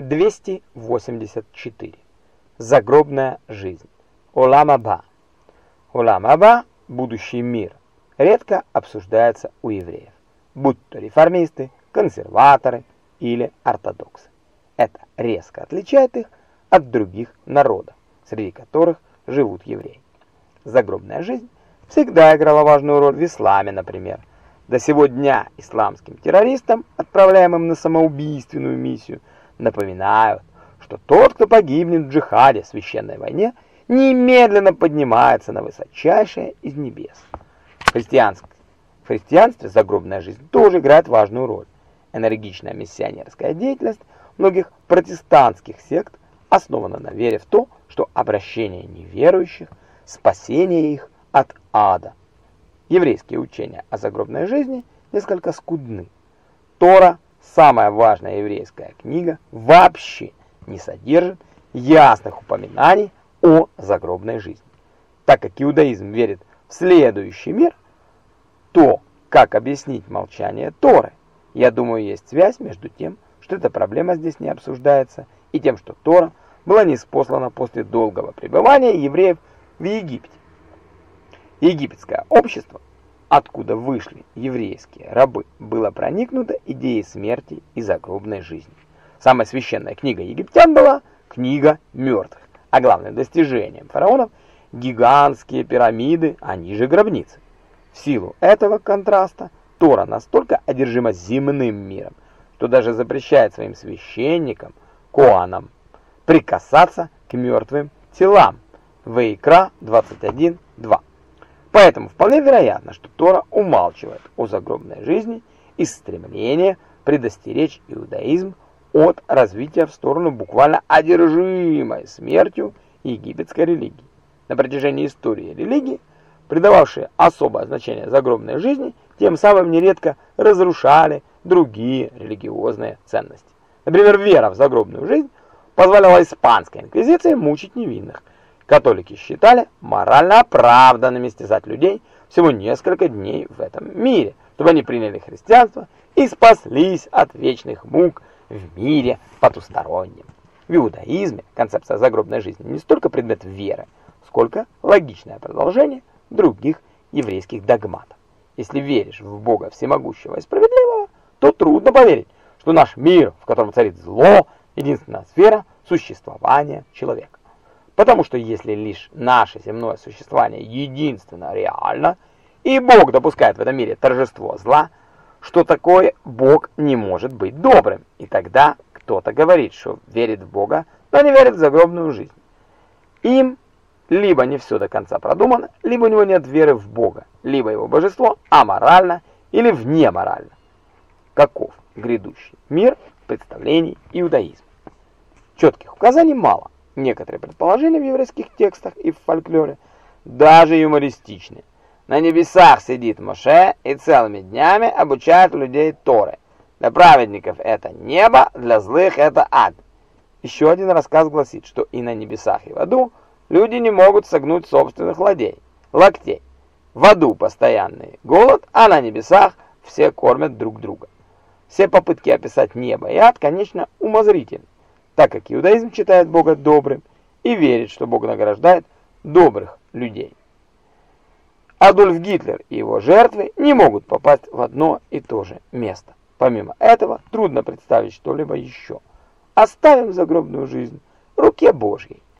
284. Загробная жизнь. Оламаба. Оламаба, будущий мир, редко обсуждается у евреев, будь то реформисты, консерваторы или ортодоксы. Это резко отличает их от других народов, среди которых живут евреи. Загробная жизнь всегда играла важную роль в исламе, например. До сего дня исламским террористам, отправляемым на самоубийственную миссию, напоминают, что тот, кто погибнет в джихаде, священной войне, немедленно поднимается на высочайшее из небес. В, христианск... в христианстве загробная жизнь тоже играет важную роль. Энергичная миссионерская деятельность многих протестантских сект основана на вере в то, что обращение неверующих, спасение их от ада. Еврейские учения о загробной жизни несколько скудны. Тора, самая важная еврейская книга, вообще не содержит ясных упоминаний о загробной жизни. Так как иудаизм верит в следующий мир, то как объяснить молчание Торы? Я думаю, есть связь между тем, что эта проблема здесь не обсуждается, и тем, что Тора была неспослана после долгого пребывания евреев в Египте. Египетское общество, откуда вышли еврейские рабы, было проникнуто идеей смерти и загробной жизни. Самая священная книга египтян была книга мертвых, а главным достижением фараонов – гигантские пирамиды, они же гробницы. В силу этого контраста Тора настолько одержима земным миром, что даже запрещает своим священникам, коанам, прикасаться к мертвым телам. Ваикра 21.2. Поэтому вполне вероятно, что Тора умалчивает о загробной жизни из стремления предостеречь иудаизм от развития в сторону буквально одержимой смертью египетской религии. На протяжении истории религии, придававшие особое значение загробной жизни, тем самым нередко разрушали другие религиозные ценности. Например, вера в загробную жизнь позволяла испанской инквизиции мучить невинных, Католики считали морально оправданными стязать людей всего несколько дней в этом мире, чтобы они приняли христианство и спаслись от вечных мук в мире потустороннем. В иудаизме концепция загробной жизни не столько предмет веры, сколько логичное продолжение других еврейских догматов. Если веришь в Бога всемогущего и справедливого, то трудно поверить, что наш мир, в котором царит зло, единственная сфера существования человека. Потому что если лишь наше земное существование единственно реально, и Бог допускает в этом мире торжество зла, что такое Бог не может быть добрым. И тогда кто-то говорит, что верит в Бога, но не верит в загробную жизнь. Им либо не все до конца продумано, либо у него нет веры в Бога, либо его божество аморально или внеморально. Каков грядущий мир представлений иудаизма? Четких указаний мало. Некоторые предположения в еврейских текстах и в фольклоре даже юмористичны. На небесах сидит Моше и целыми днями обучает людей Торы. Для праведников это небо, для злых это ад. Еще один рассказ гласит, что и на небесах, и в аду люди не могут согнуть собственных ладей, локтей. В аду постоянный голод, а на небесах все кормят друг друга. Все попытки описать небо и ад, конечно, умозрительны так как иудаизм считает Бога добрым и верит, что Бог награждает добрых людей. Адольф Гитлер и его жертвы не могут попасть в одно и то же место. Помимо этого, трудно представить что-либо еще. Оставим загробную жизнь руке Божьей.